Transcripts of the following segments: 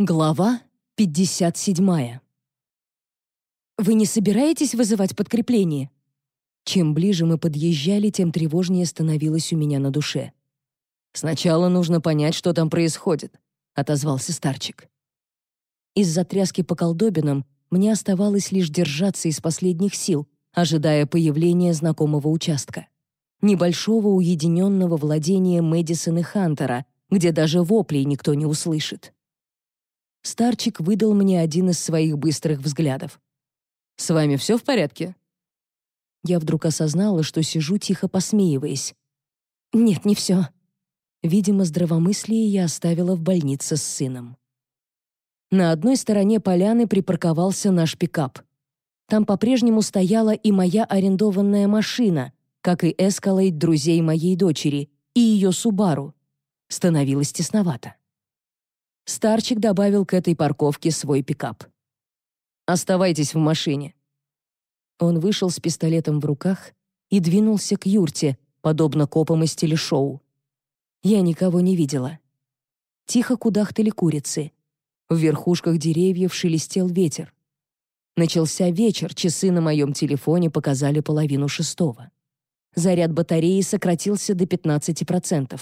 Глава 57. «Вы не собираетесь вызывать подкрепление?» Чем ближе мы подъезжали, тем тревожнее становилось у меня на душе. «Сначала нужно понять, что там происходит», — отозвался старчик. Из-за тряски по колдобинам мне оставалось лишь держаться из последних сил, ожидая появления знакомого участка. Небольшого уединенного владения Мэдисон и Хантера, где даже воплей никто не услышит. Старчик выдал мне один из своих быстрых взглядов. «С вами все в порядке?» Я вдруг осознала, что сижу тихо посмеиваясь. «Нет, не все». Видимо, здравомыслие я оставила в больнице с сыном. На одной стороне поляны припарковался наш пикап. Там по-прежнему стояла и моя арендованная машина, как и эскалейт друзей моей дочери, и ее Субару. Становилось тесновато. Старчик добавил к этой парковке свой пикап. «Оставайтесь в машине». Он вышел с пистолетом в руках и двинулся к юрте, подобно копам из телешоу. Я никого не видела. Тихо кудахтали курицы. В верхушках деревьев шелестел ветер. Начался вечер, часы на моем телефоне показали половину шестого. Заряд батареи сократился до 15%.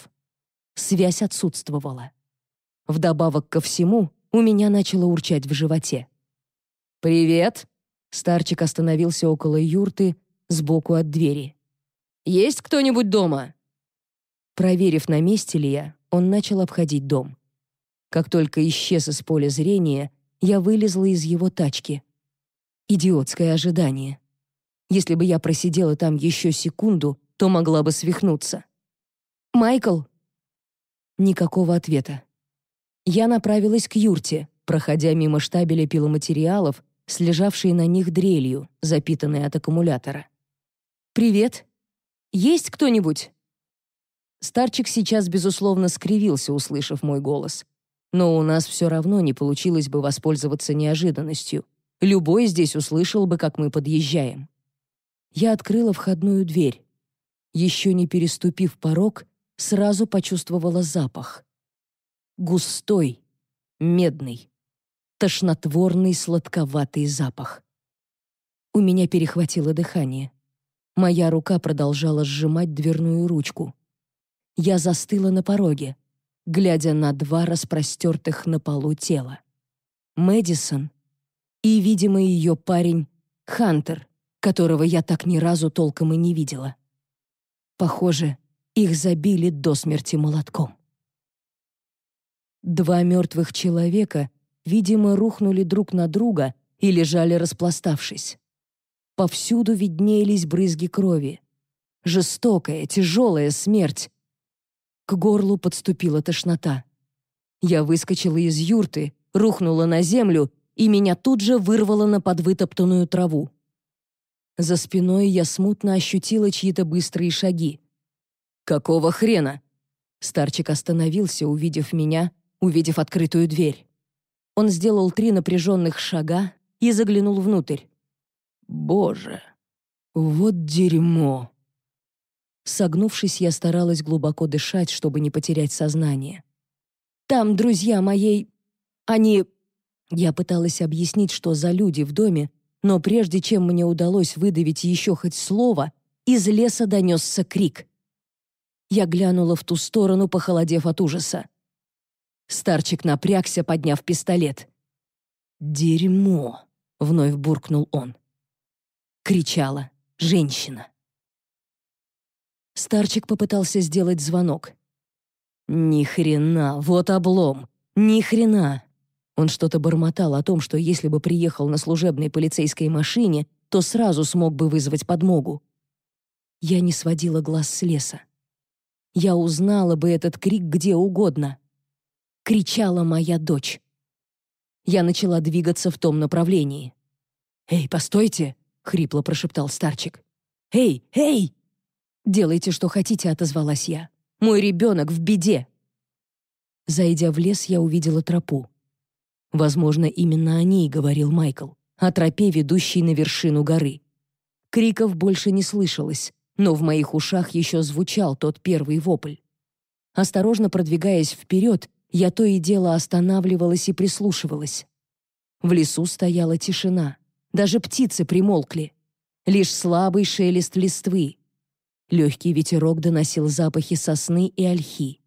Связь отсутствовала. Вдобавок ко всему, у меня начало урчать в животе. «Привет!» Старчик остановился около юрты, сбоку от двери. «Есть кто-нибудь дома?» Проверив, на месте ли я, он начал обходить дом. Как только исчез из поля зрения, я вылезла из его тачки. Идиотское ожидание. Если бы я просидела там еще секунду, то могла бы свихнуться. «Майкл!» Никакого ответа. Я направилась к юрте, проходя мимо штабеля пиломатериалов, с лежавшей на них дрелью, запитанной от аккумулятора. «Привет! Есть кто-нибудь?» Старчик сейчас, безусловно, скривился, услышав мой голос. Но у нас все равно не получилось бы воспользоваться неожиданностью. Любой здесь услышал бы, как мы подъезжаем. Я открыла входную дверь. Еще не переступив порог, сразу почувствовала запах. Густой, медный, тошнотворный сладковатый запах. У меня перехватило дыхание. Моя рука продолжала сжимать дверную ручку. Я застыла на пороге, глядя на два распростертых на полу тела. Мэдисон и, видимо, ее парень Хантер, которого я так ни разу толком и не видела. Похоже, их забили до смерти молотком. Два мертвых человека, видимо, рухнули друг на друга и лежали распластавшись. Повсюду виднелись брызги крови. Жестокая, тяжелая смерть. К горлу подступила тошнота. Я выскочила из юрты, рухнула на землю, и меня тут же вырвало на подвытоптанную траву. За спиной я смутно ощутила чьи-то быстрые шаги. «Какого хрена?» Старчик остановился, увидев меня, увидев открытую дверь. Он сделал три напряженных шага и заглянул внутрь. «Боже, вот дерьмо!» Согнувшись, я старалась глубоко дышать, чтобы не потерять сознание. «Там друзья моей... Они...» Я пыталась объяснить, что за люди в доме, но прежде чем мне удалось выдавить еще хоть слово, из леса донесся крик. Я глянула в ту сторону, похолодев от ужаса. Старчик напрягся, подняв пистолет. «Дерьмо!» — вновь буркнул он. Кричала женщина. Старчик попытался сделать звонок. «Ни хрена, вот облом! Ни хрена!» Он что-то бормотал о том, что если бы приехал на служебной полицейской машине, то сразу смог бы вызвать подмогу. Я не сводила глаз с леса. Я узнала бы этот крик где угодно. Кричала моя дочь. Я начала двигаться в том направлении. «Эй, постойте!» — хрипло прошептал старчик. «Эй, эй!» «Делайте, что хотите», — отозвалась я. «Мой ребенок в беде!» Зайдя в лес, я увидела тропу. Возможно, именно о ней говорил Майкл, о тропе, ведущей на вершину горы. Криков больше не слышалось, но в моих ушах еще звучал тот первый вопль. Осторожно продвигаясь вперед, я то и дело останавливалась и прислушивалась. В лесу стояла тишина. Даже птицы примолкли. Лишь слабый шелест листвы. Легкий ветерок доносил запахи сосны и ольхи.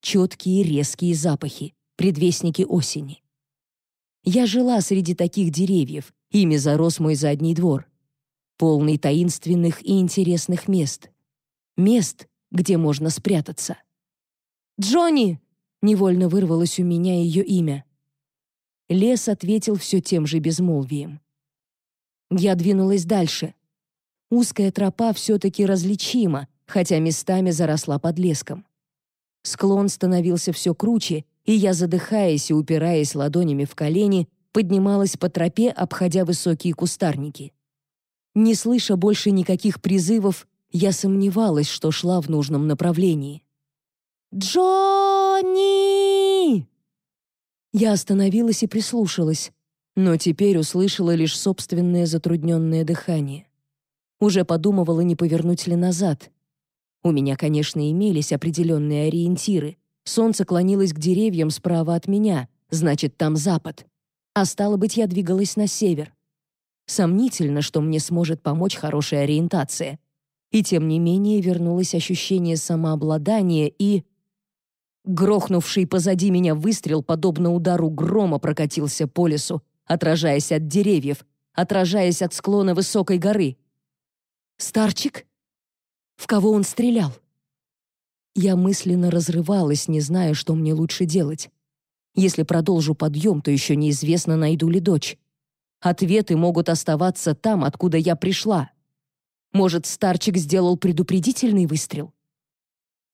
Четкие резкие запахи, предвестники осени. Я жила среди таких деревьев, ими зарос мой задний двор. Полный таинственных и интересных мест. Мест, где можно спрятаться. «Джонни!» — невольно вырвалось у меня ее имя. Лес ответил все тем же безмолвием. Я двинулась дальше. Узкая тропа все-таки различима, хотя местами заросла подлеском. Склон становился все круче, и я, задыхаясь и упираясь ладонями в колени, поднималась по тропе, обходя высокие кустарники. Не слыша больше никаких призывов, я сомневалась, что шла в нужном направлении. «Джонни!» Я остановилась и прислушалась, но теперь услышала лишь собственное затрудненное дыхание. Уже подумывала, не повернуть ли назад. У меня, конечно, имелись определенные ориентиры. Солнце клонилось к деревьям справа от меня, значит, там запад. А стало быть, я двигалась на север. Сомнительно, что мне сможет помочь хорошая ориентация. И тем не менее вернулось ощущение самообладания и... Грохнувший позади меня выстрел, подобно удару грома, прокатился по лесу, отражаясь от деревьев, отражаясь от склона высокой горы. «Старчик? В кого он стрелял?» Я мысленно разрывалась, не зная, что мне лучше делать. Если продолжу подъем, то еще неизвестно, найду ли дочь. Ответы могут оставаться там, откуда я пришла. Может, старчик сделал предупредительный выстрел?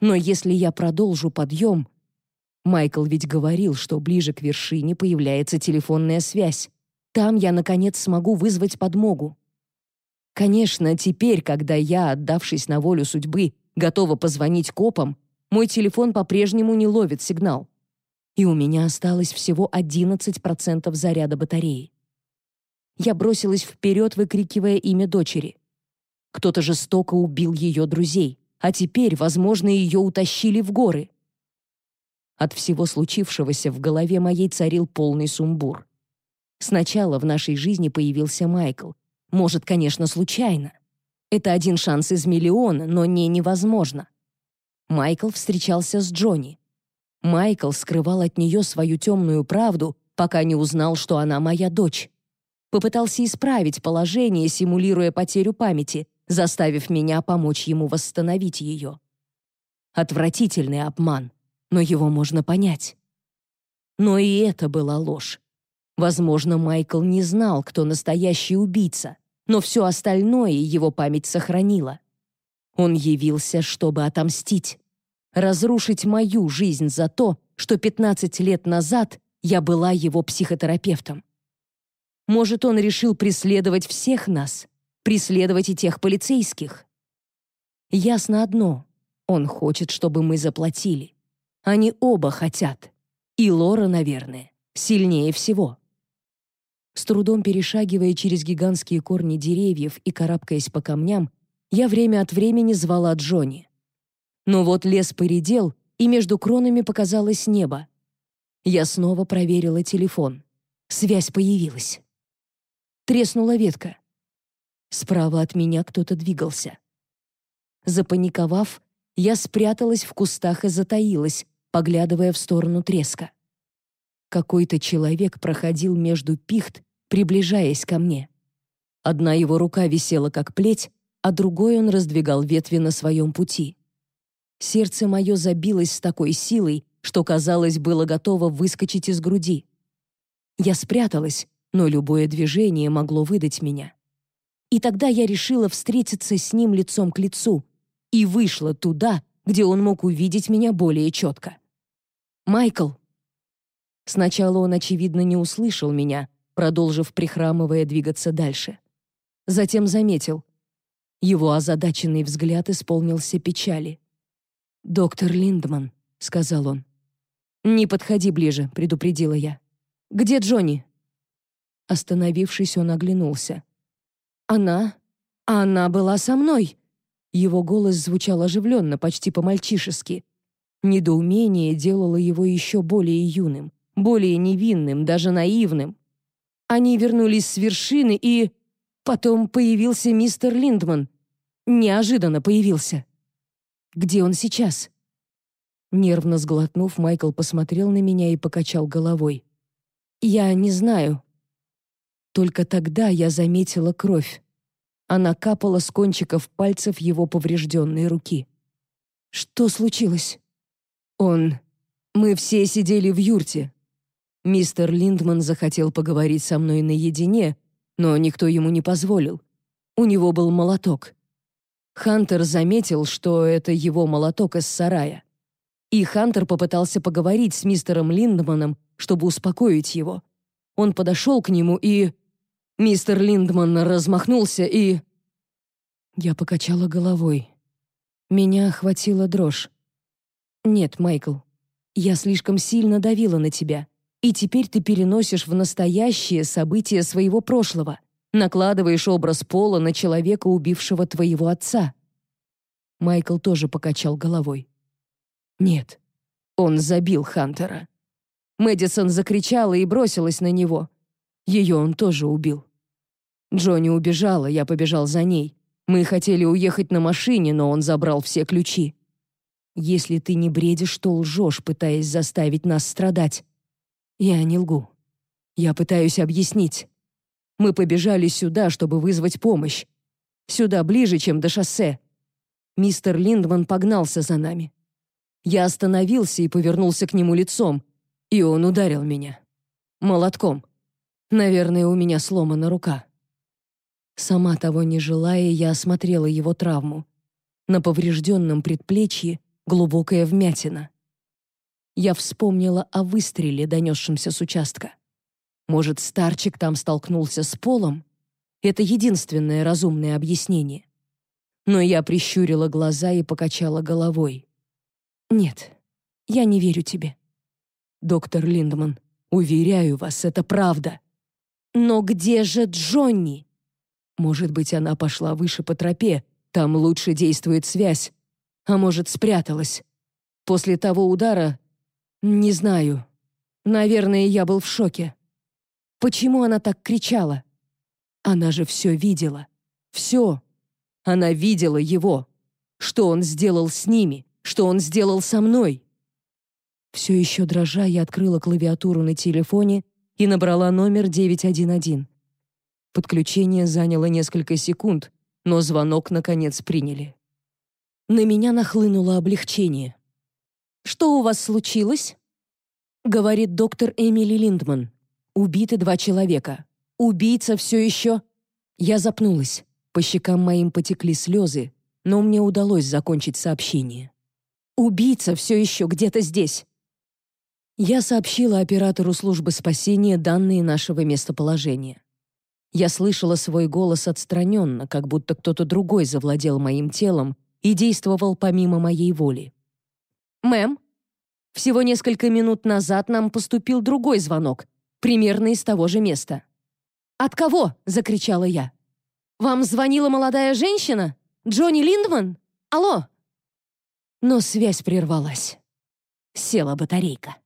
Но если я продолжу подъем... Майкл ведь говорил, что ближе к вершине появляется телефонная связь. Там я, наконец, смогу вызвать подмогу. Конечно, теперь, когда я, отдавшись на волю судьбы, готова позвонить копам, мой телефон по-прежнему не ловит сигнал. И у меня осталось всего 11% заряда батареи. Я бросилась вперед, выкрикивая имя дочери. Кто-то жестоко убил ее друзей а теперь, возможно, ее утащили в горы. От всего случившегося в голове моей царил полный сумбур. Сначала в нашей жизни появился Майкл. Может, конечно, случайно. Это один шанс из миллиона, но не невозможно. Майкл встречался с Джонни. Майкл скрывал от нее свою темную правду, пока не узнал, что она моя дочь. Попытался исправить положение, симулируя потерю памяти, заставив меня помочь ему восстановить ее. Отвратительный обман, но его можно понять. Но и это была ложь. Возможно, Майкл не знал, кто настоящий убийца, но все остальное его память сохранила. Он явился, чтобы отомстить, разрушить мою жизнь за то, что 15 лет назад я была его психотерапевтом. Может, он решил преследовать всех нас, преследовать и тех полицейских. Ясно одно — он хочет, чтобы мы заплатили. Они оба хотят. И Лора, наверное, сильнее всего. С трудом перешагивая через гигантские корни деревьев и карабкаясь по камням, я время от времени звала Джонни. Но вот лес поредел, и между кронами показалось небо. Я снова проверила телефон. Связь появилась. Треснула ветка. Справа от меня кто-то двигался. Запаниковав, я спряталась в кустах и затаилась, поглядывая в сторону треска. Какой-то человек проходил между пихт, приближаясь ко мне. Одна его рука висела как плеть, а другой он раздвигал ветви на своем пути. Сердце мое забилось с такой силой, что, казалось, было готово выскочить из груди. Я спряталась, но любое движение могло выдать меня. И тогда я решила встретиться с ним лицом к лицу и вышла туда, где он мог увидеть меня более четко. «Майкл!» Сначала он, очевидно, не услышал меня, продолжив, прихрамывая, двигаться дальше. Затем заметил. Его озадаченный взгляд исполнился печали. «Доктор Линдман», — сказал он. «Не подходи ближе», — предупредила я. «Где Джонни?» Остановившись, он оглянулся. «Она? Она была со мной!» Его голос звучал оживленно, почти по-мальчишески. Недоумение делало его еще более юным, более невинным, даже наивным. Они вернулись с вершины, и... Потом появился мистер Линдман. Неожиданно появился. Где он сейчас? Нервно сглотнув, Майкл посмотрел на меня и покачал головой. «Я не знаю». Только тогда я заметила кровь. Она капала с кончиков пальцев его поврежденной руки. «Что случилось?» «Он... Мы все сидели в юрте. Мистер Линдман захотел поговорить со мной наедине, но никто ему не позволил. У него был молоток. Хантер заметил, что это его молоток из сарая. И Хантер попытался поговорить с мистером Линдманом, чтобы успокоить его. Он подошел к нему и... Мистер Линдман размахнулся и... Я покачала головой. Меня охватила дрожь. «Нет, Майкл, я слишком сильно давила на тебя, и теперь ты переносишь в настоящее события своего прошлого, накладываешь образ Пола на человека, убившего твоего отца». Майкл тоже покачал головой. Нет, он забил Хантера. Мэдисон закричала и бросилась на него. Ее он тоже убил. Джонни убежала, я побежал за ней. Мы хотели уехать на машине, но он забрал все ключи. Если ты не бредишь, то лжешь, пытаясь заставить нас страдать. Я не лгу. Я пытаюсь объяснить. Мы побежали сюда, чтобы вызвать помощь. Сюда ближе, чем до шоссе. Мистер Линдман погнался за нами. Я остановился и повернулся к нему лицом, и он ударил меня. Молотком. Наверное, у меня сломана рука. Сама того не желая, я осмотрела его травму. На поврежденном предплечье глубокая вмятина. Я вспомнила о выстреле, донесшемся с участка. Может, старчик там столкнулся с полом? Это единственное разумное объяснение. Но я прищурила глаза и покачала головой. «Нет, я не верю тебе». «Доктор Линдман, уверяю вас, это правда». «Но где же Джонни?» «Может быть, она пошла выше по тропе, там лучше действует связь. А может, спряталась. После того удара... Не знаю. Наверное, я был в шоке. Почему она так кричала? Она же все видела. Все. Она видела его. Что он сделал с ними что он сделал со мной. Все еще дрожа, я открыла клавиатуру на телефоне и набрала номер 911. Подключение заняло несколько секунд, но звонок, наконец, приняли. На меня нахлынуло облегчение. «Что у вас случилось?» Говорит доктор Эмили Линдман. «Убиты два человека. Убийца все еще...» Я запнулась. По щекам моим потекли слезы, но мне удалось закончить сообщение. Убийца все еще где-то здесь. Я сообщила оператору службы спасения данные нашего местоположения. Я слышала свой голос отстраненно, как будто кто-то другой завладел моим телом и действовал помимо моей воли. «Мэм, всего несколько минут назад нам поступил другой звонок, примерно из того же места». «От кого?» — закричала я. «Вам звонила молодая женщина? Джонни Линдман? Алло, но связь прервалась. Села батарейка.